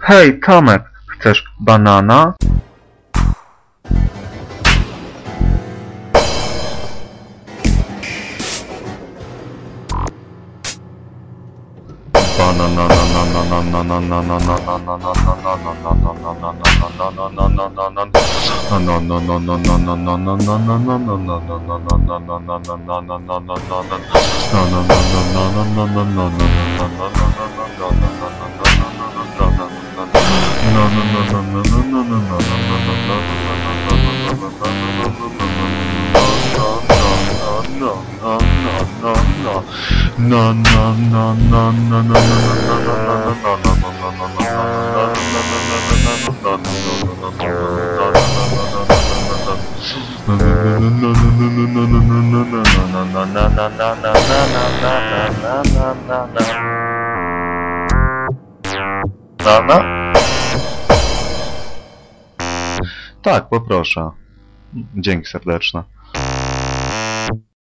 Hej, Tomek, chcesz banana? Na na Tak, poproszę. Dzięki serdeczne.